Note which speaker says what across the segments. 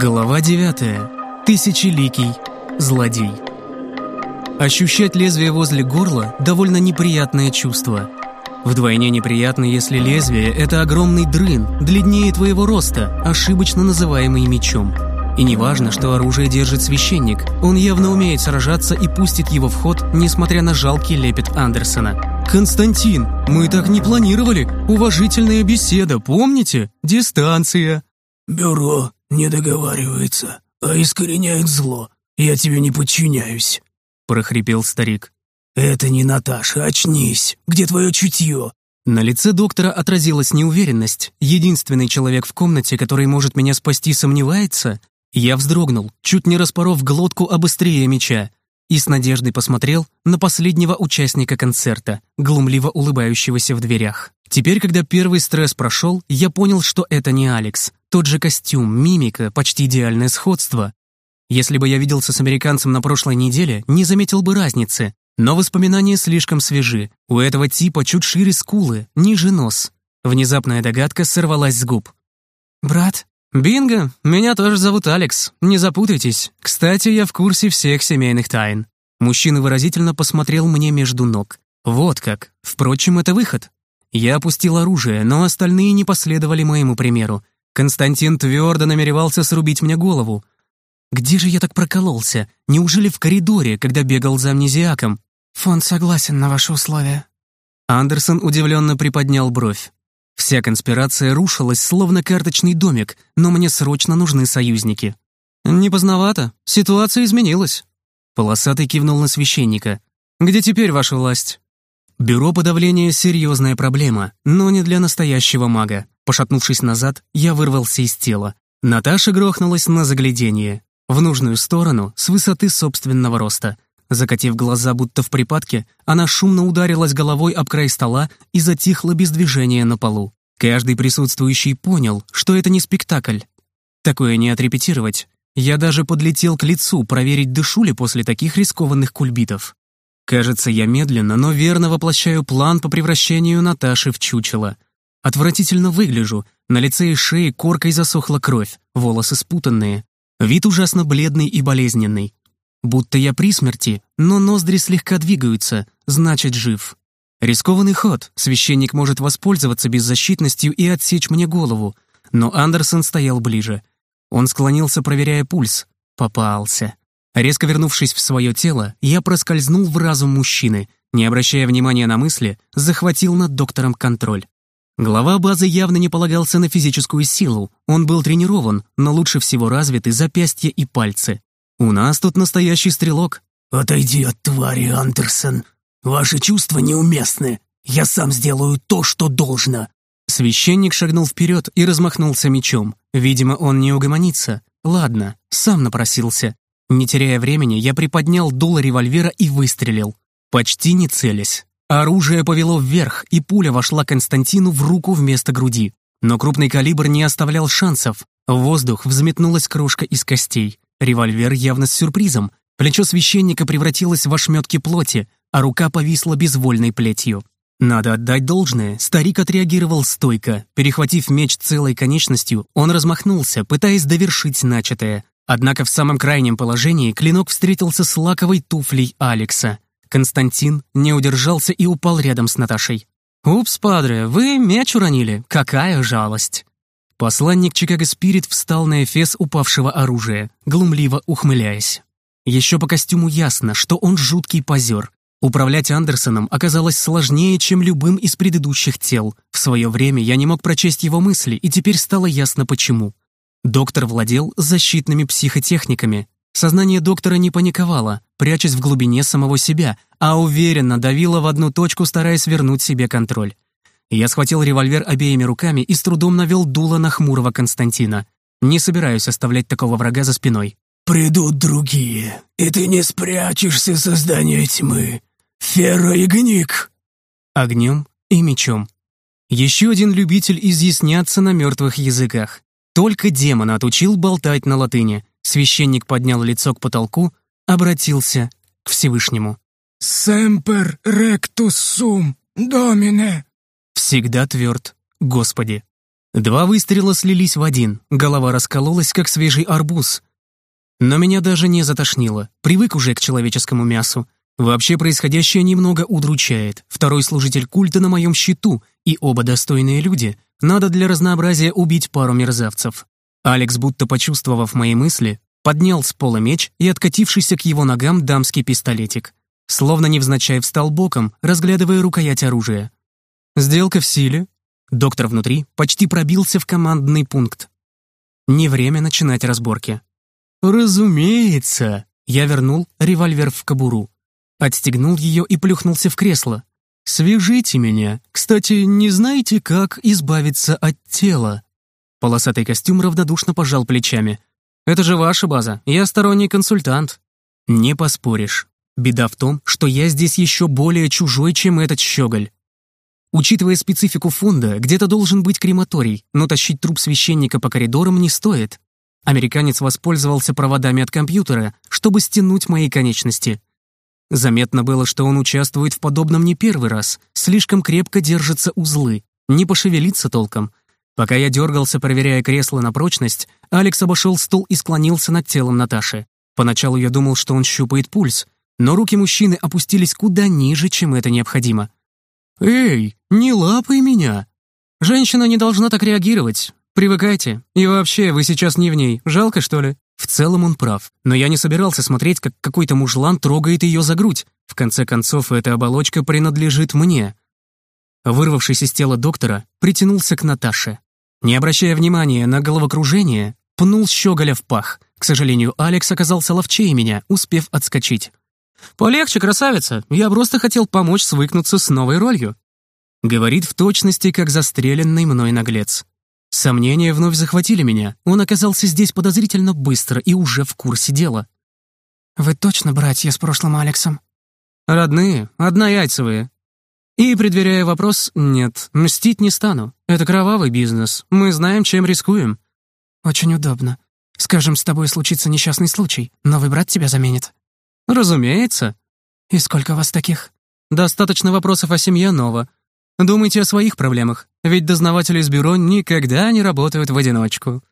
Speaker 1: Глава 9. Тысячеликий злодей. Ощущать лезвие возле горла – довольно неприятное чувство. Вдвойне неприятно, если лезвие – это огромный дрын, длиннее твоего роста, ошибочно называемый мечом. И не важно, что оружие держит священник, он явно умеет сражаться и пустит его в ход, несмотря на жалкий лепет Андерсона. «Константин, мы так не планировали! Уважительная беседа, помните? Дистанция!»
Speaker 2: «Бюро не договаривается, а искореняет зло. Я тебе не подчиняюсь», — прохрипел старик. «Это не Наташа, очнись. Где твое чутье?»
Speaker 1: На лице доктора отразилась неуверенность. Единственный человек в комнате, который может меня спасти, сомневается. Я вздрогнул, чуть не распоров глотку обыстрее меча, и с надеждой посмотрел на последнего участника концерта, глумливо улыбающегося в дверях. Теперь, когда первый стресс прошел, я понял, что это не Алекс. Тот же костюм, мимика, почти идеальное сходство. Если бы я виделся с американцем на прошлой неделе, не заметил бы разницы. Но воспоминания слишком свежи. У этого типа чуть шире скулы, ниже нос. Внезапная догадка сорвалась с губ. «Брат?» «Бинго! Меня тоже зовут Алекс. Не запутайтесь. Кстати, я в курсе всех семейных тайн». Мужчина выразительно посмотрел мне между ног. «Вот как. Впрочем, это выход». Я опустил оружие, но остальные не последовали моему примеру. Константин твердо намеревался срубить мне голову. Где же я так прокололся? Неужели в коридоре, когда бегал за амнезиаком?
Speaker 3: Фонд согласен на ваши условия.
Speaker 1: Андерсон удивленно приподнял бровь. Вся конспирация рушилась, словно карточный домик, но мне срочно нужны союзники. «Не поздновато. Ситуация изменилась». Полосатый кивнул на священника. «Где теперь ваша власть?» Бюро подавления — серьезная проблема, но не для настоящего мага. Пошатнувшись назад, я вырвался из тела. Наташа грохнулась на заглядение. В нужную сторону, с высоты собственного роста. Закатив глаза, будто в припадке, она шумно ударилась головой об край стола и затихла без движения на полу. Каждый присутствующий понял, что это не спектакль. Такое не отрепетировать. Я даже подлетел к лицу проверить, дышу ли после таких рискованных кульбитов. Кажется, я медленно, но верно воплощаю план по превращению Наташи в чучело. Отвратительно выгляжу, на лице и шее коркой засохла кровь, волосы спутанные. Вид ужасно бледный и болезненный. Будто я при смерти, но ноздри слегка двигаются, значит, жив. Рискованный ход, священник может воспользоваться беззащитностью и отсечь мне голову. Но Андерсон стоял ближе. Он склонился, проверяя пульс. Попался. Резко вернувшись в свое тело, я проскользнул в разум мужчины, не обращая внимания на мысли, захватил над доктором контроль. Глава базы явно не полагался на физическую силу, он был тренирован, но лучше всего развиты запястья и пальцы. «У нас тут настоящий стрелок».
Speaker 2: «Отойди от твари, Андерсон. Ваши чувства неуместны. Я сам сделаю то, что должно».
Speaker 1: Священник шагнул вперед и размахнулся мечом. Видимо, он не угомонится. Ладно, сам напросился. Не теряя времени, я приподнял дуло револьвера и выстрелил. Почти не целясь. Оружие повело вверх, и пуля вошла Константину в руку вместо груди. Но крупный калибр не оставлял шансов. В воздух взметнулась крошка из костей. Револьвер явно с сюрпризом. Плечо священника превратилось в ошметки плоти, а рука повисла безвольной плетью. Надо отдать должное, старик отреагировал стойко. Перехватив меч целой конечностью, он размахнулся, пытаясь довершить начатое. Однако в самом крайнем положении клинок встретился с лаковой туфлей Алекса. Константин не удержался и упал рядом с Наташей. «Упс, падре, вы меч уронили. Какая жалость!» Посланник Чикаго Спирит встал на эфес упавшего оружия, глумливо ухмыляясь. Еще по костюму ясно, что он жуткий позер. Управлять Андерсоном оказалось сложнее, чем любым из предыдущих тел. В свое время я не мог прочесть его мысли, и теперь стало ясно почему. Доктор владел защитными психотехниками. Сознание доктора не паниковало, прячась в глубине самого себя, а уверенно давило в одну точку, стараясь вернуть себе контроль. Я схватил револьвер обеими руками и с трудом навел дуло на хмурого Константина. Не собираюсь оставлять такого врага за спиной.
Speaker 2: «Придут другие, и ты не спрячешься за здание тьмы. Фера и гник!»
Speaker 1: Огнем и мечом. Еще один любитель изъясняться на мертвых языках. Только демон отучил болтать на латыни. Священник поднял лицо к потолку, обратился к Всевышнему.
Speaker 3: «Семпер ректус сум, домине!»
Speaker 1: всегда тверд, Господи. Два выстрела слились в один, голова раскололась, как свежий арбуз. Но меня даже не затошнило, привык уже к человеческому мясу. Вообще происходящее немного удручает. Второй служитель культа на моем счету, и оба достойные люди. Надо для разнообразия убить пару мерзавцев. Алекс, будто почувствовав мои мысли, поднял с пола меч и откатившийся к его ногам дамский пистолетик. Словно невзначай встал боком, разглядывая рукоять оружия. Сделка в силе. Доктор внутри почти пробился в командный пункт. Не время начинать разборки. «Разумеется!» Я вернул револьвер в кобуру. Отстегнул ее и плюхнулся в кресло. «Свяжите меня. Кстати, не знаете, как избавиться от тела?» Полосатый костюм равнодушно пожал плечами. «Это же ваша база. Я сторонний консультант». «Не поспоришь. Беда в том, что я здесь еще более чужой, чем этот щеголь. Учитывая специфику фонда, где-то должен быть крематорий, но тащить труп священника по коридорам не стоит. Американец воспользовался проводами от компьютера, чтобы стянуть мои конечности. Заметно было, что он участвует в подобном не первый раз, слишком крепко держатся узлы, не пошевелиться толком. Пока я дергался, проверяя кресло на прочность, Алекс обошел стол и склонился над телом Наташи. Поначалу я думал, что он щупает пульс, но руки мужчины опустились куда ниже, чем это необходимо. «Эй, не лапай меня!» «Женщина не должна так реагировать. Привыкайте. И вообще, вы сейчас не в ней. Жалко, что ли?» В целом он прав, но я не собирался смотреть, как какой-то мужлан трогает ее за грудь. В конце концов, эта оболочка принадлежит мне. Вырвавшись из тела доктора, притянулся к Наташе. Не обращая внимания на головокружение, пнул щеголя в пах. К сожалению, Алекс оказался ловчее меня, успев отскочить. «Полегче, красавица, я просто хотел помочь свыкнуться с новой ролью», говорит в точности, как застреленный мной наглец. Сомнения вновь захватили меня. Он оказался здесь подозрительно быстро и уже в курсе дела.
Speaker 3: «Вы точно братья с прошлым Алексом?»
Speaker 1: «Родные, однояйцевые. И, предверяя вопрос, нет, мстить не стану. Это кровавый бизнес. Мы знаем, чем рискуем.
Speaker 3: Очень удобно. Скажем, с тобой случится несчастный случай. Новый брат тебя заменит.
Speaker 1: Разумеется.
Speaker 3: И сколько вас таких?
Speaker 1: Достаточно вопросов о семье Нова. Думайте о своих проблемах, ведь дознаватели из бюро никогда не работают в одиночку.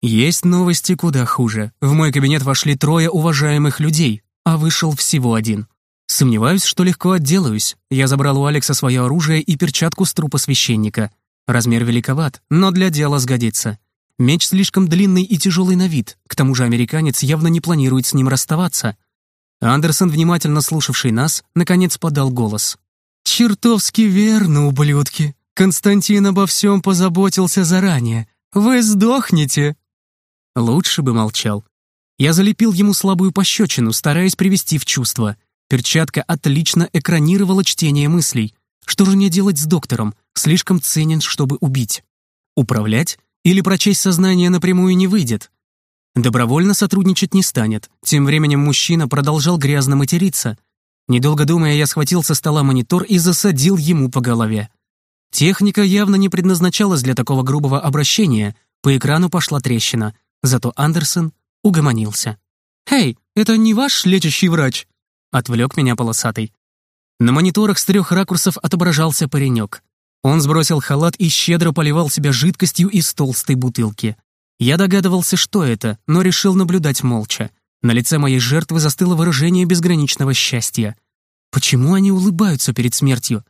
Speaker 1: Есть новости куда хуже. В мой кабинет вошли трое уважаемых людей, а вышел всего один. Сомневаюсь, что легко отделаюсь. Я забрал у Алекса свое оружие и перчатку с трупа священника. Размер великоват, но для дела сгодится. Меч слишком длинный и тяжелый на вид, к тому же американец явно не планирует с ним расставаться. Андерсон, внимательно слушавший нас, наконец подал голос. «Чертовски верно, ублюдки. Константин обо всем позаботился заранее. Вы сдохнете!» Лучше бы молчал. Я залепил ему слабую пощечину, стараясь привести в чувство — Перчатка отлично экранировала чтение мыслей. Что же мне делать с доктором? Слишком ценен, чтобы убить. Управлять или прочесть сознание напрямую не выйдет. Добровольно сотрудничать не станет. Тем временем мужчина продолжал грязно материться. Недолго думая, я схватил со стола монитор и засадил ему по голове. Техника явно не предназначалась для такого грубого обращения. По экрану пошла трещина. Зато Андерсон угомонился. «Эй, это не ваш лечащий врач?» Отвлек меня полосатый. На мониторах с трех ракурсов отображался паренек. Он сбросил халат и щедро поливал себя жидкостью из толстой бутылки. Я догадывался, что это, но решил наблюдать молча. На лице моей жертвы застыло выражение безграничного счастья. Почему они улыбаются перед смертью?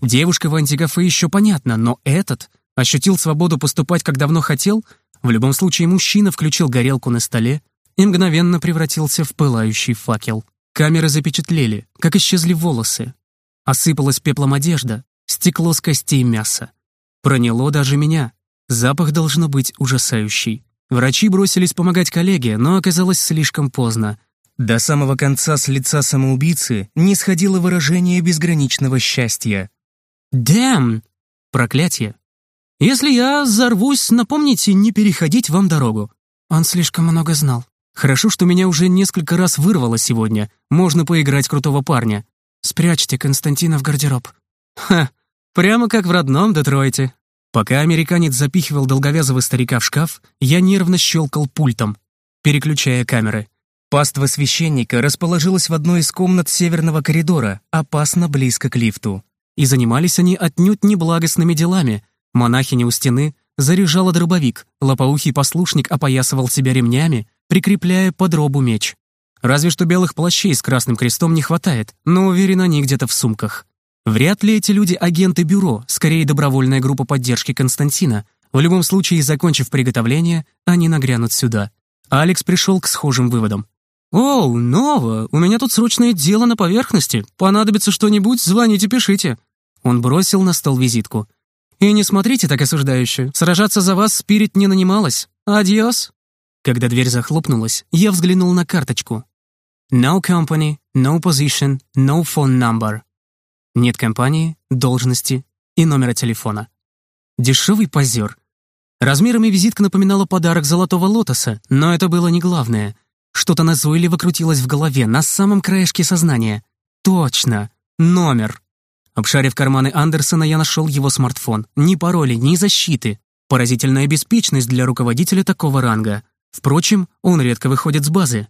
Speaker 1: Девушка в антикафе еще понятно, но этот ощутил свободу поступать, как давно хотел? В любом случае, мужчина включил горелку на столе и мгновенно превратился в пылающий факел. Камеры запечатлели, как исчезли волосы. Осыпалась пеплом одежда, стекло с костей мяса. Проняло даже меня. Запах должно быть ужасающий. Врачи бросились помогать коллеге, но оказалось слишком поздно. До самого конца с лица самоубийцы не сходило выражение безграничного счастья. «Дэм!» Проклятие. «Если я взорвусь, напомните не переходить вам дорогу».
Speaker 3: Он слишком много знал.
Speaker 1: Хорошо, что меня уже несколько раз вырвало сегодня. Можно поиграть крутого парня.
Speaker 3: Спрячьте Константина в гардероб.
Speaker 1: Ха, прямо как в родном Детройте. Пока американец запихивал долговязого старика в шкаф, я нервно щелкал пультом, переключая камеры. Паства священника расположилась в одной из комнат северного коридора, опасно близко к лифту. И занимались они отнюдь неблагостными делами. Монахиня у стены заряжала дробовик, лопоухий послушник опоясывал себя ремнями, прикрепляя под робу меч. Разве что белых плащей с красным крестом не хватает, но уверен, они где-то в сумках. Вряд ли эти люди агенты бюро, скорее добровольная группа поддержки Константина. В любом случае, закончив приготовление, они нагрянут сюда. Алекс пришел к схожим выводам. «Оу, Нова, у меня тут срочное дело на поверхности. Понадобится что-нибудь, звоните, пишите». Он бросил на стол визитку. «И не смотрите так осуждающе. Сражаться за вас Спирит не нанималась. Адьос». Когда дверь захлопнулась, я взглянул на карточку. No company, no position, no phone number. Нет компании, должности и номера телефона. Дешевый позер. Размерами визитка напоминала подарок золотого лотоса, но это было не главное. Что-то назойливо крутилось в голове, на самом краешке сознания. Точно! Номер! Обшарив карманы Андерсона, я нашел его смартфон. Ни пароли, ни защиты. Поразительная беспечность для руководителя такого ранга. Впрочем, он редко выходит с базы.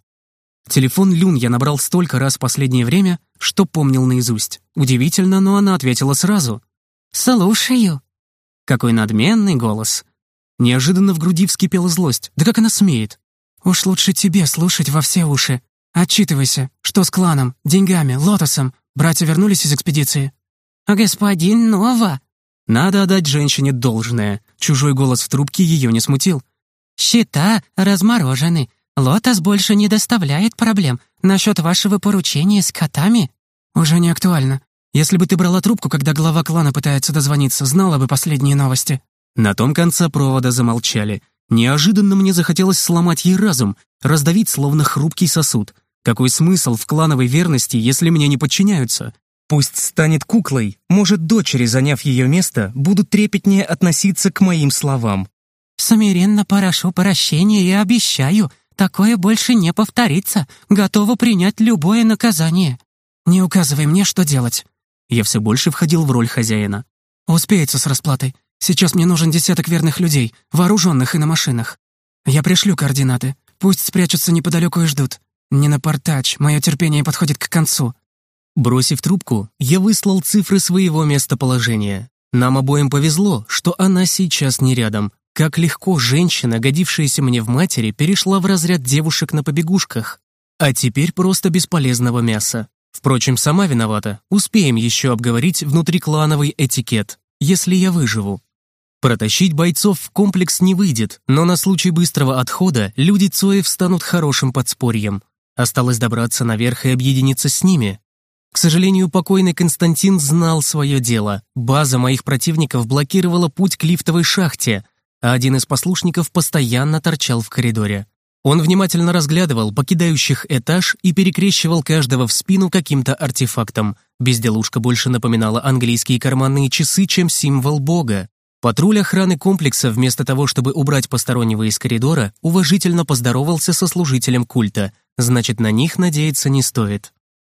Speaker 1: Телефон Люн я набрал столько раз в последнее время, что помнил наизусть. Удивительно, но она ответила сразу. «Слушаю». Какой надменный голос. Неожиданно в груди вскипела злость. Да как она смеет?
Speaker 3: «Уж лучше тебе слушать во все уши. Отчитывайся. Что с кланом, деньгами, лотосом? Братья вернулись из экспедиции?»
Speaker 4: «Господин Нова!»
Speaker 1: Надо отдать женщине должное. Чужой голос в трубке ее не смутил.
Speaker 4: «Счета разморожены. Лотос больше не доставляет проблем. Насчет вашего поручения с котами?»
Speaker 3: «Уже не актуально. Если бы ты брала трубку, когда глава клана пытается дозвониться, знала бы последние новости».
Speaker 1: На том конце провода замолчали. Неожиданно мне захотелось сломать ей разум, раздавить словно хрупкий сосуд. Какой смысл в клановой верности, если мне не подчиняются? Пусть станет куклой, может, дочери, заняв ее место, будут трепетнее относиться к моим словам.
Speaker 4: «Смиренно прошу прощения и обещаю, Такое больше не повторится. Готова принять любое наказание».
Speaker 3: «Не указывай мне, что делать».
Speaker 1: Я все больше входил в роль хозяина.
Speaker 3: «Успеется с расплатой. Сейчас мне нужен десяток верных людей, вооруженных и на машинах. Я пришлю координаты. Пусть спрячутся неподалеку и ждут. Не напортач, мое терпение подходит к концу».
Speaker 1: Бросив трубку, я выслал цифры своего местоположения. Нам обоим повезло, что она сейчас не рядом, как легко женщина, годившаяся мне в матери, перешла в разряд девушек на побегушках, а теперь просто бесполезного мяса. Впрочем, сама виновата. Успеем еще обговорить внутриклановый этикет, если я выживу. Протащить бойцов в комплекс не выйдет, но на случай быстрого отхода люди Цоев станут хорошим подспорьем. Осталось добраться наверх и объединиться с ними. К сожалению, покойный Константин знал свое дело. База моих противников блокировала путь к лифтовой шахте, а один из послушников постоянно торчал в коридоре. Он внимательно разглядывал покидающих этаж и перекрещивал каждого в спину каким-то артефактом. Безделушка больше напоминала английские карманные часы, чем символ бога. Патруль охраны комплекса, вместо того, чтобы убрать постороннего из коридора, уважительно поздоровался со служителем культа. Значит, на них надеяться не стоит.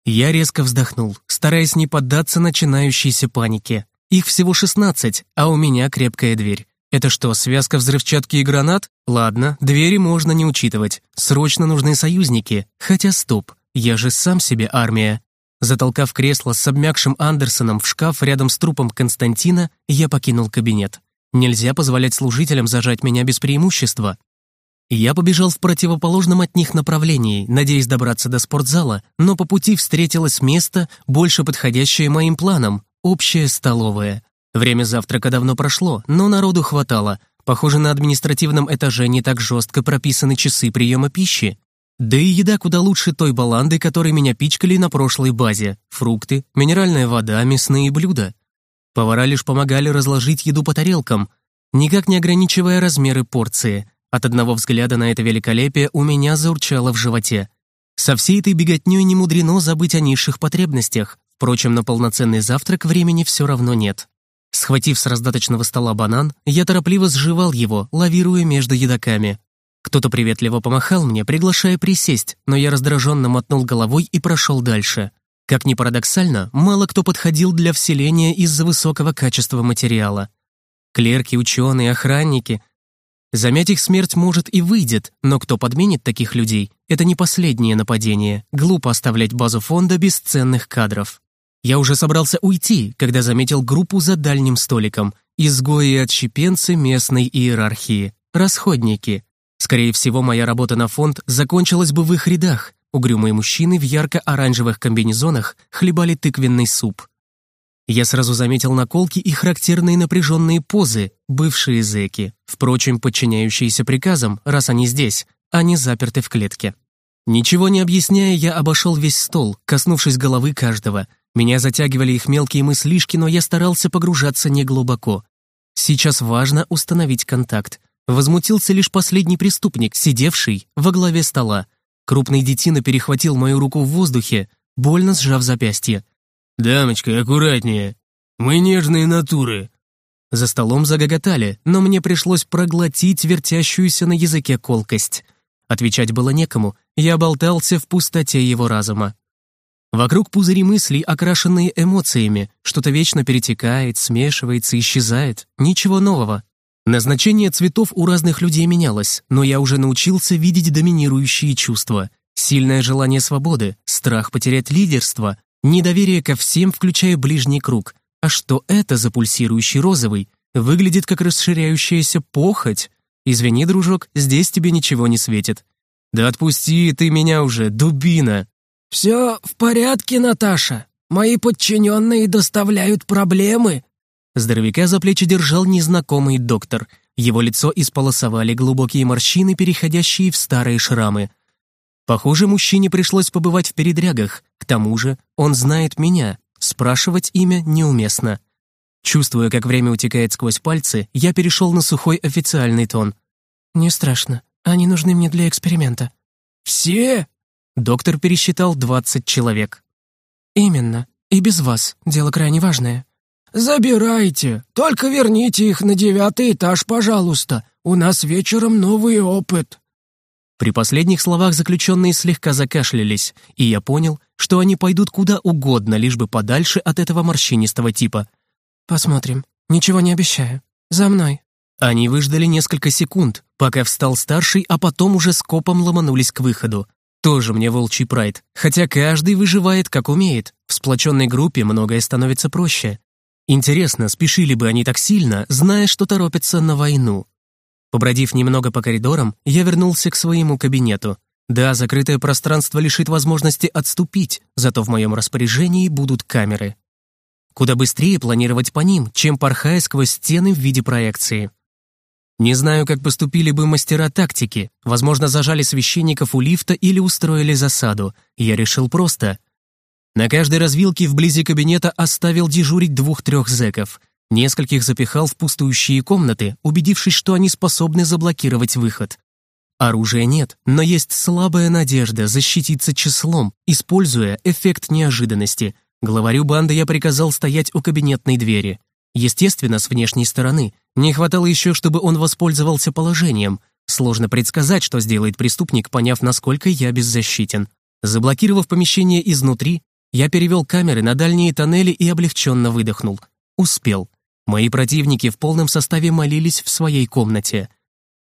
Speaker 1: Я резко вздохнул, стараясь не поддаться начинающейся панике. Их всего 16, а у меня крепкая дверь. Это что, связка взрывчатки и гранат? Ладно, двери можно не учитывать. Срочно нужны союзники. Хотя стоп, я же сам себе армия. Затолкав кресло с обмякшим Андерсоном в шкаф рядом с трупом Константина, я покинул кабинет. Нельзя позволять служителям зажать меня без преимущества. Я побежал в противоположном от них направлении, надеясь добраться до спортзала, но по пути встретилось место, больше подходящее моим планам — общая столовая. Время завтрака давно прошло, но народу хватало. Похоже, на административном этаже не так жестко прописаны часы приема пищи. Да и еда куда лучше той баланды, которой меня пичкали на прошлой базе. Фрукты, минеральная вода, мясные блюда. Повара лишь помогали разложить еду по тарелкам, никак не ограничивая размеры порции. От одного взгляда на это великолепие у меня заурчало в животе. Со всей этой беготней не мудрено забыть о низших потребностях. Впрочем, на полноценный завтрак времени все равно нет. Схватив с раздаточного стола банан, я торопливо сживал его, лавируя между едоками. Кто-то приветливо помахал мне, приглашая присесть, но я раздраженно мотнул головой и прошел дальше. Как ни парадоксально, мало кто подходил для вселения из-за высокого качества материала. Клерки, ученые, охранники. Замять их смерть может и выйдет, но кто подменит таких людей, это не последнее нападение. Глупо оставлять базу фонда без ценных кадров. Я уже собрался уйти, когда заметил группу за дальним столиком. Изгои и отщепенцы местной иерархии. Расходники. Скорее всего, моя работа на фонд закончилась бы в их рядах. Угрюмые мужчины в ярко-оранжевых комбинезонах хлебали тыквенный суп. Я сразу заметил наколки и характерные напряженные позы, бывшие зэки, впрочем, подчиняющиеся приказам, раз они здесь, а не заперты в клетке. Ничего не объясняя, я обошел весь стол, коснувшись головы каждого. Меня затягивали их мелкие мыслишки, но я старался погружаться неглубоко. Сейчас важно установить контакт. Возмутился лишь последний преступник, сидевший во главе стола. Крупный детина перехватил мою руку в воздухе, больно сжав запястье.
Speaker 2: «Дамочка, аккуратнее. Мы нежные натуры».
Speaker 1: За столом загоготали, но мне пришлось проглотить вертящуюся на языке колкость. Отвечать было некому, я болтался в пустоте его разума. Вокруг пузыри мыслей, окрашенные эмоциями, что-то вечно перетекает, смешивается, исчезает. Ничего нового. Назначение цветов у разных людей менялось, но я уже научился видеть доминирующие чувства. Сильное желание свободы, страх потерять лидерство, Недоверие ко всем, включая ближний круг. А что это за пульсирующий розовый? Выглядит как расширяющаяся похоть. Извини, дружок, здесь тебе ничего не светит. Да отпусти ты меня уже, дубина.
Speaker 2: Все в порядке, Наташа. Мои подчиненные доставляют проблемы.
Speaker 1: Здоровяка за плечи держал незнакомый доктор. Его лицо исполосовали глубокие морщины, переходящие в старые шрамы. Похоже, мужчине пришлось побывать в передрягах. К тому же он знает меня. Спрашивать имя неуместно. Чувствуя, как время утекает сквозь пальцы, я перешел на сухой официальный тон.
Speaker 3: «Не страшно. Они нужны мне для эксперимента».
Speaker 2: «Все?»
Speaker 1: Доктор пересчитал 20 человек.
Speaker 3: «Именно. И без вас. Дело крайне важное».
Speaker 2: «Забирайте. Только верните их на девятый этаж, пожалуйста. У нас вечером новый опыт».
Speaker 1: При последних словах заключенные слегка закашлялись, и я понял, что они пойдут куда угодно, лишь бы подальше от этого морщинистого типа.
Speaker 3: «Посмотрим. Ничего не обещаю. За мной».
Speaker 1: Они выждали несколько секунд, пока встал старший, а потом уже скопом ломанулись к выходу. Тоже мне волчий прайд, хотя каждый выживает как умеет. В сплоченной группе многое становится проще. Интересно, спешили бы они так сильно, зная, что торопятся на войну. Побродив немного по коридорам, я вернулся к своему кабинету. Да, закрытое пространство лишит возможности отступить, зато в моем распоряжении будут камеры. Куда быстрее планировать по ним, чем порхая сквозь стены в виде проекции. Не знаю, как поступили бы мастера тактики. Возможно, зажали священников у лифта или устроили засаду. Я решил просто. На каждой развилке вблизи кабинета оставил дежурить двух-трех зэков — Нескольких запихал в пустующие комнаты, убедившись, что они способны заблокировать выход. Оружия нет, но есть слабая надежда защититься числом, используя эффект неожиданности. Главарю банды я приказал стоять у кабинетной двери. Естественно, с внешней стороны. Не хватало еще, чтобы он воспользовался положением. Сложно предсказать, что сделает преступник, поняв, насколько я беззащитен. Заблокировав помещение изнутри, я перевел камеры на дальние тоннели и облегченно выдохнул. Успел. Мои противники в полном составе молились в своей комнате.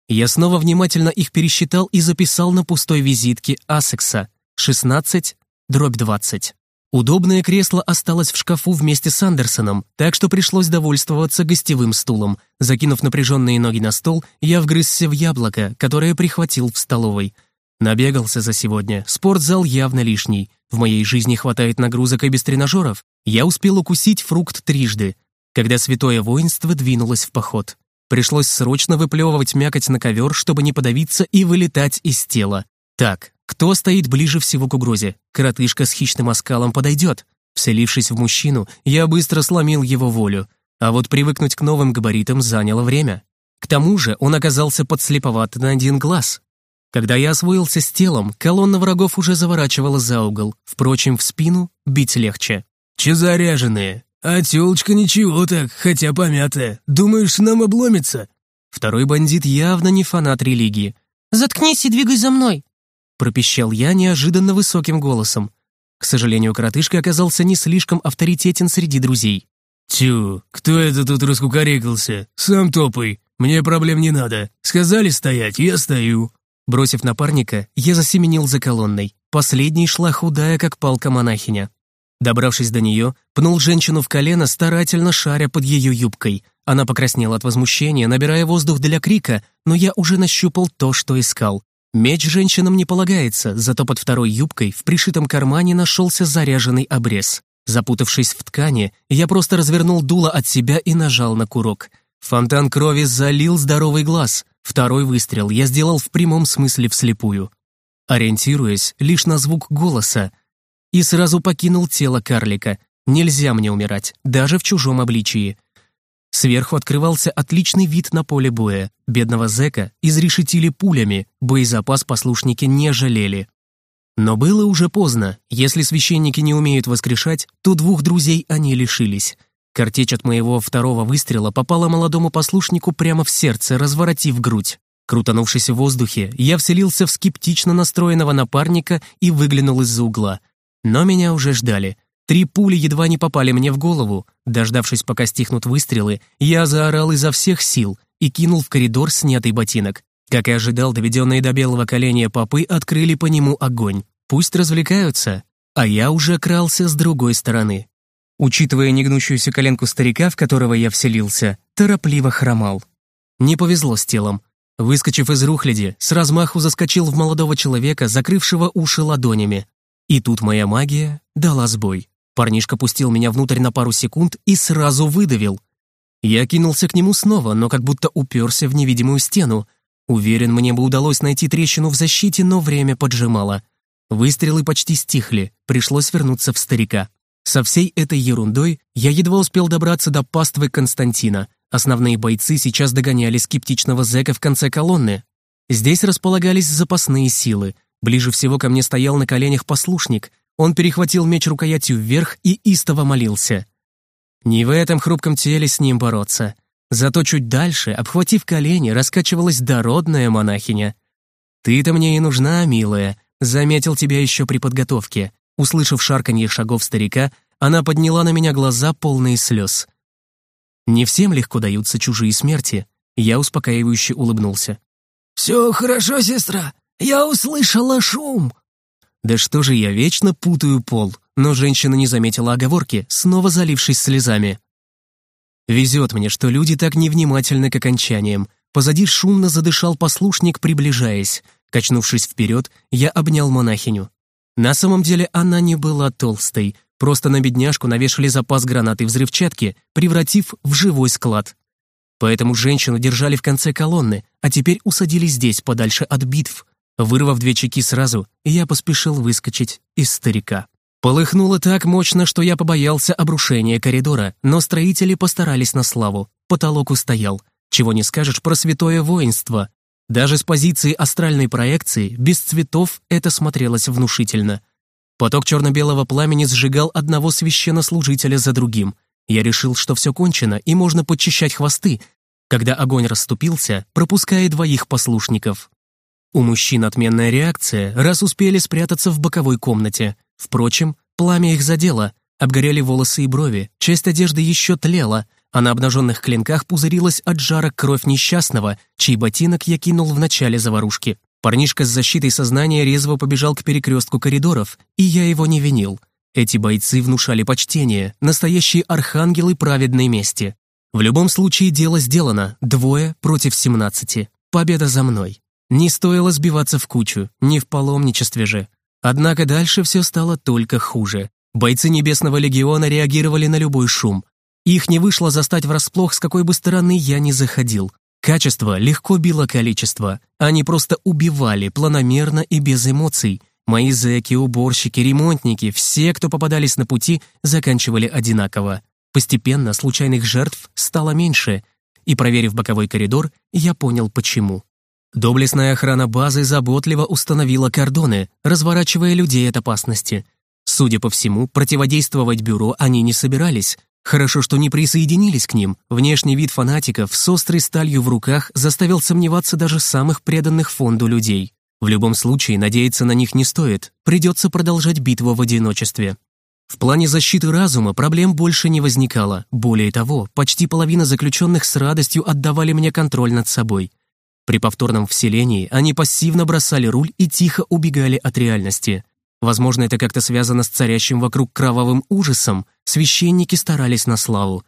Speaker 1: Я снова внимательно их пересчитал и записал на пустой визитке Асекса 16 дробь 20. Удобное кресло осталось в шкафу вместе с Андерсоном, так что пришлось довольствоваться гостевым стулом. Закинув напряженные ноги на стол, я вгрызся в яблоко, которое прихватил в столовой. Набегался за сегодня, спортзал явно лишний. В моей жизни хватает нагрузок и без тренажеров. Я успел укусить фрукт трижды, когда святое воинство двинулось в поход. Пришлось срочно выплевывать мякоть на ковер, чтобы не подавиться и вылетать из тела. Так, кто стоит ближе всего к угрозе? Коротышка с хищным оскалом подойдет. Вселившись в мужчину, я быстро сломил его волю. А вот привыкнуть к новым габаритам заняло время. К тому же он оказался подслеповат на один глаз. Когда я освоился с телом, колонна врагов уже заворачивала за угол. Впрочем, в спину бить легче.
Speaker 2: «Че заряженные?» «А тёлочка ничего так, хотя помятая. Думаешь, нам обломится?»
Speaker 1: Второй бандит явно не фанат религии.
Speaker 4: «Заткнись и двигай за мной!»
Speaker 1: Пропищал я неожиданно высоким голосом. К сожалению, коротышка оказался не слишком авторитетен среди друзей.
Speaker 2: «Тю, кто это тут раскукарекался? Сам топай. Мне проблем не надо. Сказали стоять, я стою».
Speaker 1: Бросив напарника, я засеменил за колонной. Последней шла худая, как палка монахиня. Добравшись до нее, пнул женщину в колено, старательно шаря под ее юбкой. Она покраснела от возмущения, набирая воздух для крика, но я уже нащупал то, что искал. Меч женщинам не полагается, зато под второй юбкой в пришитом кармане нашелся заряженный обрез. Запутавшись в ткани, я просто развернул дуло от себя и нажал на курок. Фонтан крови залил здоровый глаз. Второй выстрел я сделал в прямом смысле вслепую. Ориентируясь лишь на звук голоса, и сразу покинул тело карлика. Нельзя мне умирать, даже в чужом обличии. Сверху открывался отличный вид на поле боя. Бедного зэка изрешетили пулями, боезапас послушники не жалели. Но было уже поздно. Если священники не умеют воскрешать, то двух друзей они лишились. Картечь от моего второго выстрела попала молодому послушнику прямо в сердце, разворотив грудь. Крутанувшись в воздухе, я вселился в скептично настроенного напарника и выглянул из-за угла. Но меня уже ждали. Три пули едва не попали мне в голову. Дождавшись, пока стихнут выстрелы, я заорал изо всех сил и кинул в коридор снятый ботинок. Как и ожидал, доведенные до белого коленя попы открыли по нему огонь. Пусть развлекаются, а я уже крался с другой стороны. Учитывая негнущуюся коленку старика, в которого я вселился, торопливо хромал. Не повезло с телом. Выскочив из рухляди, с размаху заскочил в молодого человека, закрывшего уши ладонями. И тут моя магия дала сбой. Парнишка пустил меня внутрь на пару секунд и сразу выдавил. Я кинулся к нему снова, но как будто уперся в невидимую стену. Уверен, мне бы удалось найти трещину в защите, но время поджимало. Выстрелы почти стихли, пришлось вернуться в старика. Со всей этой ерундой я едва успел добраться до паствы Константина. Основные бойцы сейчас догоняли скептичного зэка в конце колонны. Здесь располагались запасные силы. Ближе всего ко мне стоял на коленях послушник, он перехватил меч рукоятью вверх и истово молился. Не в этом хрупком теле с ним бороться. Зато чуть дальше, обхватив колени, раскачивалась дородная монахиня. «Ты-то мне и нужна, милая», заметил тебя еще при подготовке. Услышав шарканье шагов старика, она подняла на меня глаза, полные слез. Не всем легко даются чужие смерти. Я успокаивающе улыбнулся.
Speaker 2: «Все хорошо, сестра. Я услышала шум.
Speaker 1: Да что же я вечно путаю пол, но женщина не заметила оговорки, снова залившись слезами. Везет мне, что люди так невнимательны к окончаниям. Позади шумно задышал послушник, приближаясь. Качнувшись вперед, я обнял монахиню. На самом деле она не была толстой, просто на бедняжку навешали запас гранаты взрывчатки, превратив в живой склад. Поэтому женщину держали в конце колонны, а теперь усадили здесь, подальше от битв, Вырвав две чеки сразу, я поспешил выскочить из старика. Полыхнуло так мощно, что я побоялся обрушения коридора, но строители постарались на славу. Потолок устоял. Чего не скажешь про святое воинство. Даже с позиции астральной проекции, без цветов, это смотрелось внушительно. Поток черно-белого пламени сжигал одного священнослужителя за другим. Я решил, что все кончено, и можно подчищать хвосты, когда огонь расступился, пропуская двоих послушников. У мужчин отменная реакция, раз успели спрятаться в боковой комнате. Впрочем, пламя их задело, обгорели волосы и брови, часть одежды еще тлела, а на обнаженных клинках пузырилась от жара кровь несчастного, чей ботинок я кинул в начале заварушки. Парнишка с защитой сознания резво побежал к перекрестку коридоров, и я его не винил. Эти бойцы внушали почтение, настоящие архангелы праведной мести. В любом случае дело сделано, двое против семнадцати. Победа за мной. Не стоило сбиваться в кучу, не в паломничестве же. Однако дальше все стало только хуже. Бойцы Небесного Легиона реагировали на любой шум. Их не вышло застать врасплох, с какой бы стороны я ни заходил. Качество легко било количество. Они просто убивали, планомерно и без эмоций. Мои зэки, уборщики, ремонтники, все, кто попадались на пути, заканчивали одинаково. Постепенно случайных жертв стало меньше, и, проверив боковой коридор, я понял, почему. Доблестная охрана базы заботливо установила кордоны, разворачивая людей от опасности. Судя по всему, противодействовать бюро они не собирались. Хорошо, что не присоединились к ним. Внешний вид фанатиков с острой сталью в руках заставил сомневаться даже самых преданных фонду людей. В любом случае, надеяться на них не стоит. Придется продолжать битву в одиночестве. В плане защиты разума проблем больше не возникало. Более того, почти половина заключенных с радостью отдавали мне контроль над собой. При повторном вселении они пассивно бросали руль и тихо убегали от реальности. Возможно, это как-то связано с царящим вокруг кровавым ужасом. Священники старались на славу.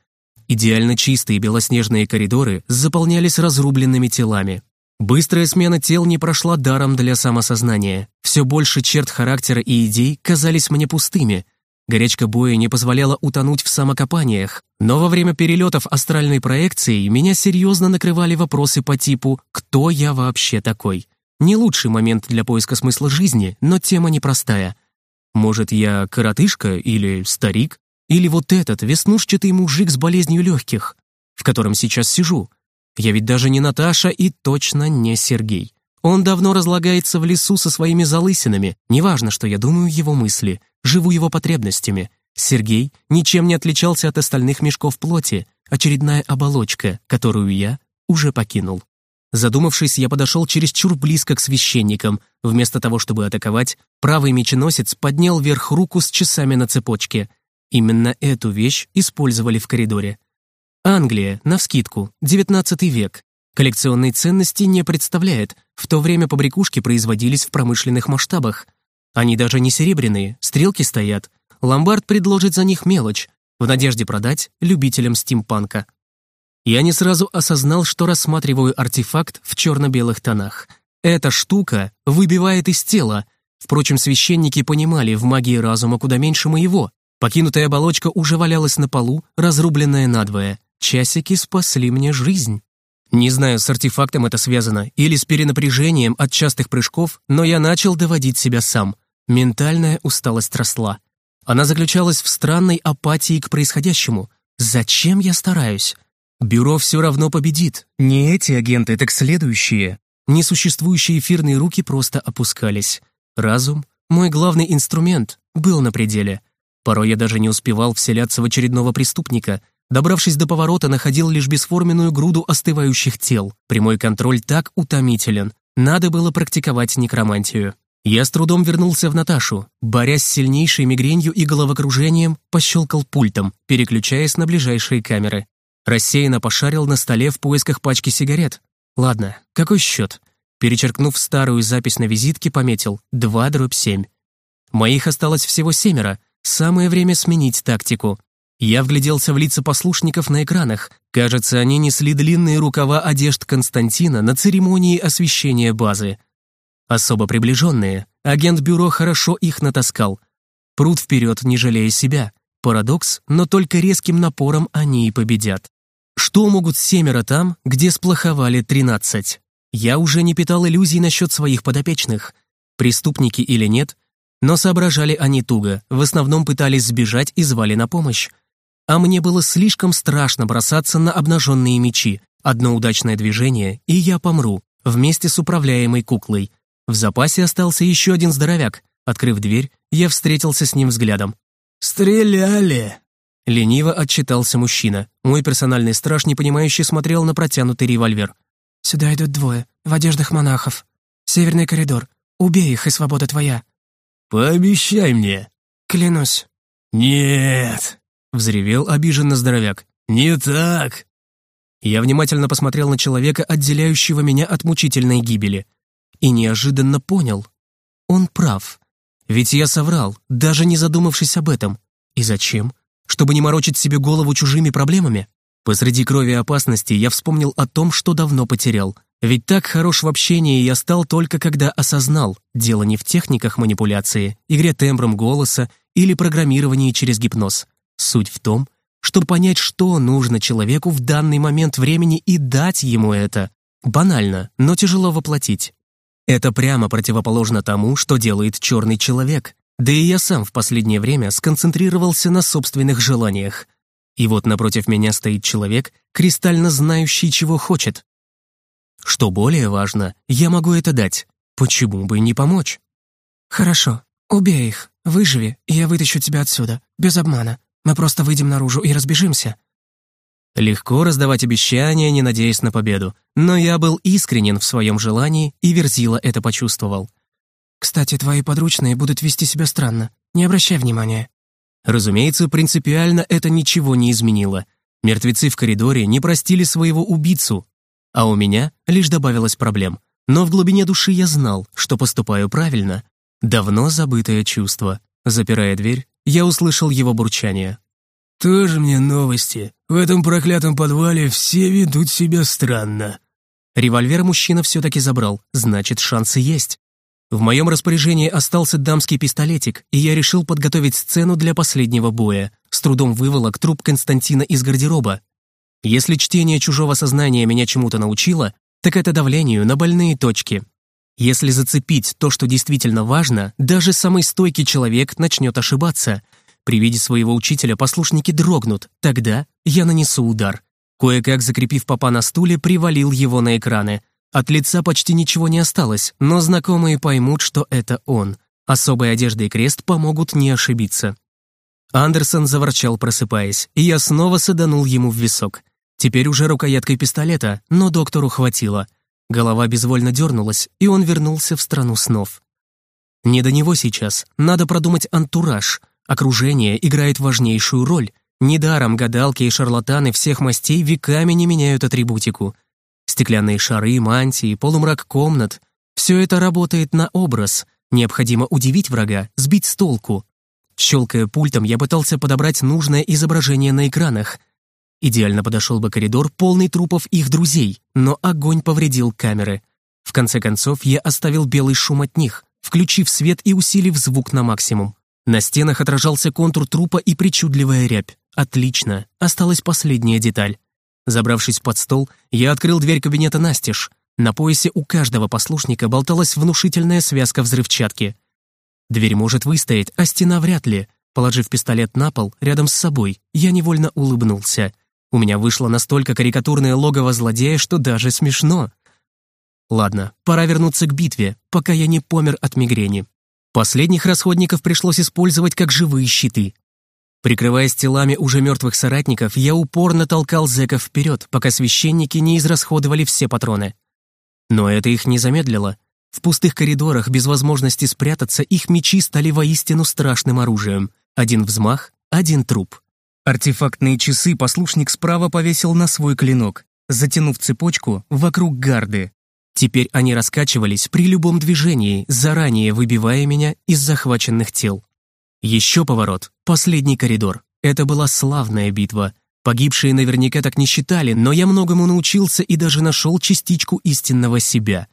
Speaker 1: Идеально чистые белоснежные коридоры заполнялись разрубленными телами. Быстрая смена тел не прошла даром для самосознания. Все больше черт характера и идей казались мне пустыми. Горячка боя не позволяла утонуть в самокопаниях, но во время перелетов астральной проекции меня серьезно накрывали вопросы по типу «Кто я вообще такой?». Не лучший момент для поиска смысла жизни, но тема непростая. Может, я коротышка или старик? Или вот этот веснушчатый мужик с болезнью легких, в котором сейчас сижу? Я ведь даже не Наташа и точно не Сергей. Он давно разлагается в лесу со своими залысинами. Неважно, что я думаю его мысли, живу его потребностями. Сергей ничем не отличался от остальных мешков плоти, очередная оболочка, которую я уже покинул. Задумавшись, я подошел чересчур близко к священникам. Вместо того, чтобы атаковать, правый меченосец поднял вверх руку с часами на цепочке. Именно эту вещь использовали в коридоре. Англия, навскидку, 19 век. Коллекционной ценности не представляет, в то время побрякушки производились в промышленных масштабах. Они даже не серебряные, стрелки стоят. Ломбард предложит за них мелочь, в надежде продать любителям стимпанка. Я не сразу осознал, что рассматриваю артефакт в черно-белых тонах. Эта штука выбивает из тела. Впрочем, священники понимали в магии разума куда меньше моего. Покинутая оболочка уже валялась на полу, разрубленная надвое. Часики спасли мне жизнь. Не знаю, с артефактом это связано или с перенапряжением от частых прыжков, но я начал доводить себя сам. Ментальная усталость росла. Она заключалась в странной апатии к происходящему. Зачем я стараюсь? Бюро все равно победит. Не эти агенты, так следующие. Несуществующие эфирные руки просто опускались. Разум, мой главный инструмент, был на пределе. Порой я даже не успевал вселяться в очередного преступника. Добравшись до поворота, находил лишь бесформенную груду остывающих тел. Прямой контроль так утомителен. Надо было практиковать некромантию. Я с трудом вернулся в Наташу. Борясь с сильнейшей мигренью и головокружением, пощелкал пультом, переключаясь на ближайшие камеры. Рассеянно пошарил на столе в поисках пачки сигарет. Ладно, какой счет? Перечеркнув старую запись на визитке, пометил 2 дробь 7. Моих осталось всего семеро. Самое время сменить тактику. Я вгляделся в лица послушников на экранах. Кажется, они несли длинные рукава одежд Константина на церемонии освещения базы. Особо приближенные. Агент бюро хорошо их натаскал. Пруд вперед, не жалея себя. Парадокс, но только резким напором они и победят. Что могут семеро там, где сплоховали тринадцать? Я уже не питал иллюзий насчет своих подопечных. Преступники или нет, но соображали они туго, в основном пытались сбежать и звали на помощь. А мне было слишком страшно бросаться на обнаженные мечи. Одно удачное движение, и я помру, вместе с управляемой куклой. В запасе остался еще один здоровяк. Открыв дверь, я встретился с ним взглядом.
Speaker 2: «Стреляли!»
Speaker 1: Лениво отчитался мужчина. Мой персональный страж, непонимающе смотрел на протянутый револьвер.
Speaker 3: «Сюда идут двое, в одеждах монахов. Северный коридор. Убей их, и свобода твоя».
Speaker 2: «Пообещай мне».
Speaker 3: «Клянусь».
Speaker 2: «Нет!»
Speaker 1: — взревел обиженно здоровяк.
Speaker 2: «Не так!»
Speaker 1: Я внимательно посмотрел на человека, отделяющего меня от мучительной гибели. И неожиданно понял. Он прав. Ведь я соврал, даже не задумавшись об этом. И зачем? Чтобы не морочить себе голову чужими проблемами? Посреди крови опасности я вспомнил о том, что давно потерял. Ведь так хорош в общении я стал только когда осознал, дело не в техниках манипуляции, игре тембром голоса или программировании через гипноз. Суть в том, чтобы понять, что нужно человеку в данный момент времени и дать ему это. Банально, но тяжело воплотить. Это прямо противоположно тому, что делает черный человек. Да и я сам в последнее время сконцентрировался на собственных желаниях. И вот напротив меня стоит человек, кристально знающий, чего хочет. Что более важно, я могу это дать. Почему бы не помочь?
Speaker 3: Хорошо, убей их, выживи, и я вытащу тебя отсюда, без обмана. Мы просто выйдем наружу и разбежимся.
Speaker 1: Легко раздавать обещания, не надеясь на победу, но я был искренен в своем желании, и Верзила это почувствовал.
Speaker 3: «Кстати, твои подручные будут вести себя странно. Не обращай внимания».
Speaker 1: Разумеется, принципиально это ничего не изменило. Мертвецы в коридоре не простили своего убийцу, а у меня лишь добавилось проблем. Но в глубине души я знал, что поступаю правильно. Давно забытое чувство. Запирая дверь, я услышал его бурчание.
Speaker 2: «Тоже мне новости. В этом проклятом подвале все ведут себя странно».
Speaker 1: Револьвер мужчина все-таки забрал, значит, шансы есть. В моем распоряжении остался дамский пистолетик, и я решил подготовить сцену для последнего боя. С трудом выволок труп Константина из гардероба. Если чтение чужого сознания меня чему-то научило, так это давлению на больные точки. Если зацепить то, что действительно важно, даже самый стойкий человек начнет ошибаться. При виде своего учителя послушники дрогнут, тогда я нанесу удар. Кое-как закрепив папа на стуле, привалил его на экраны. От лица почти ничего не осталось, но знакомые поймут, что это он. Особая одежда и крест помогут не ошибиться. Андерсон заворчал, просыпаясь, и я снова саданул ему в висок. Теперь уже рукояткой пистолета, но доктору хватило. Голова безвольно дернулась, и он вернулся в страну снов. Не до него сейчас, надо продумать антураж. Окружение играет важнейшую роль. Недаром гадалки и шарлатаны всех мастей веками не меняют атрибутику. Стеклянные шары, мантии, полумрак комнат — все это работает на образ. Необходимо удивить врага, сбить с толку. Щелкая пультом, я пытался подобрать нужное изображение на экранах. Идеально подошел бы коридор, полный трупов их друзей, но огонь повредил камеры. В конце концов, я оставил белый шум от них, включив свет и усилив звук на максимум. На стенах отражался контур трупа и причудливая рябь. Отлично, осталась последняя деталь. Забравшись под стол, я открыл дверь кабинета настежь. На поясе у каждого послушника болталась внушительная связка взрывчатки. Дверь может выстоять, а стена вряд ли. Положив пистолет на пол, рядом с собой, я невольно улыбнулся. У меня вышло настолько карикатурное логово злодея, что даже смешно. Ладно, пора вернуться к битве, пока я не помер от мигрени. Последних расходников пришлось использовать как живые щиты. Прикрываясь телами уже мертвых соратников, я упорно толкал зэков вперед, пока священники не израсходовали все патроны. Но это их не замедлило. В пустых коридорах, без возможности спрятаться, их мечи стали воистину страшным оружием. Один взмах, один труп. Артефактные часы послушник справа повесил на свой клинок, затянув цепочку вокруг гарды. Теперь они раскачивались при любом движении, заранее выбивая меня из захваченных тел. Еще поворот, последний коридор. Это была славная битва. Погибшие наверняка так не считали, но я многому научился и даже нашел частичку истинного себя.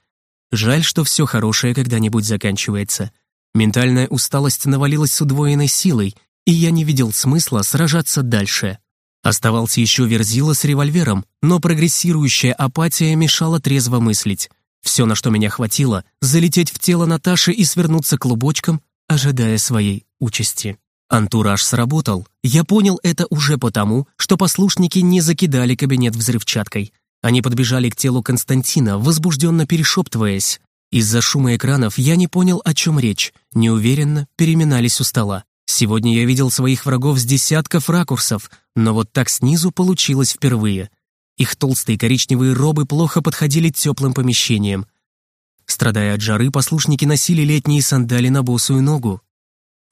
Speaker 1: Жаль, что все хорошее когда-нибудь заканчивается. Ментальная усталость навалилась с удвоенной силой, и я не видел смысла сражаться дальше. Оставался еще Верзила с револьвером, но прогрессирующая апатия мешала трезво мыслить. Все, на что меня хватило, залететь в тело Наташи и свернуться клубочком, ожидая своей участи. Антураж сработал. Я понял это уже потому, что послушники не закидали кабинет взрывчаткой. Они подбежали к телу Константина, возбужденно перешептываясь. Из-за шума экранов я не понял, о чем речь, неуверенно переминались у стола. Сегодня я видел своих врагов с десятков ракурсов, но вот так снизу получилось впервые. Их толстые коричневые робы плохо подходили теплым помещениям. Страдая от жары, послушники носили летние сандали на босую ногу.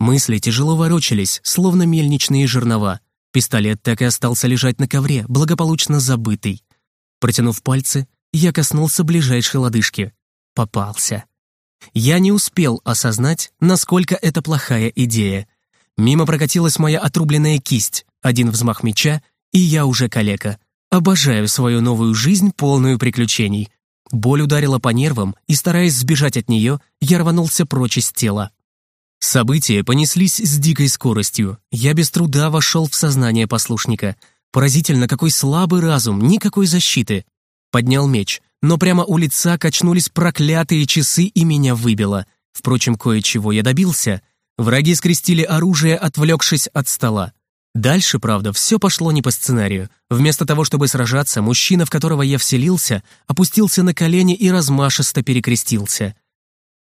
Speaker 1: Мысли тяжело ворочались, словно мельничные жернова. Пистолет так и остался лежать на ковре, благополучно забытый. Протянув пальцы, я коснулся ближайшей лодыжки. Попался. Я не успел осознать, насколько это плохая идея. Мимо прокатилась моя отрубленная кисть, один взмах меча, и я уже калека. Обожаю свою новую жизнь, полную приключений. Боль ударила по нервам, и, стараясь сбежать от нее, я рванулся прочь из тела. События понеслись с дикой скоростью. Я без труда вошел в сознание послушника. Поразительно, какой слабый разум, никакой защиты. Поднял меч, но прямо у лица качнулись проклятые часы и меня выбило. Впрочем, кое-чего я добился. Враги скрестили оружие, отвлекшись от стола. Дальше, правда, все пошло не по сценарию. Вместо того, чтобы сражаться, мужчина, в которого я вселился, опустился на колени и размашисто перекрестился.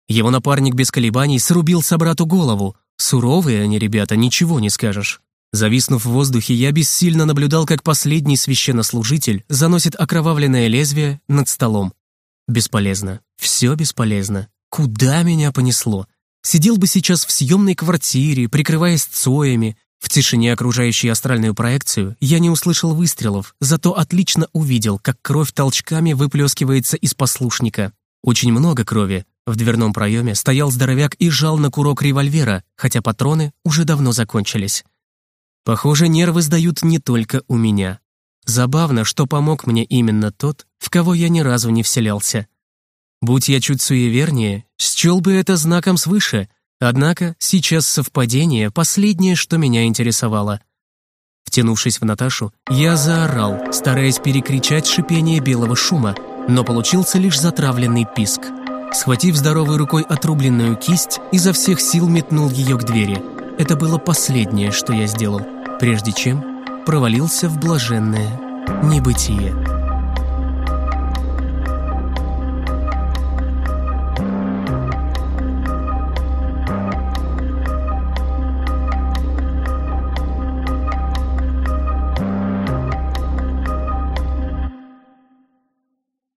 Speaker 1: Его напарник без колебаний срубил собрату голову. Суровые они, ребята, ничего не скажешь. Зависнув в воздухе, я бессильно наблюдал, как последний священнослужитель заносит окровавленное лезвие над столом. Бесполезно. Все бесполезно. Куда меня понесло? Сидел бы сейчас в съемной квартире, прикрываясь цоями. В тишине, окружающей астральную проекцию, я не услышал выстрелов, зато отлично увидел, как кровь толчками выплескивается из послушника. Очень много крови, В дверном проеме стоял здоровяк и жал на курок револьвера, хотя патроны уже давно закончились. Похоже, нервы сдают не только у меня. Забавно, что помог мне именно тот, в кого я ни разу не вселялся. Будь я чуть суевернее, счел бы это знаком свыше, однако сейчас совпадение — последнее, что меня интересовало. Втянувшись в Наташу, я заорал, стараясь перекричать шипение белого шума, но получился лишь затравленный писк. Схватив здоровой рукой отрубленную кисть, изо всех сил метнул ее к двери. Это было последнее, что я сделал, прежде чем провалился в блаженное небытие.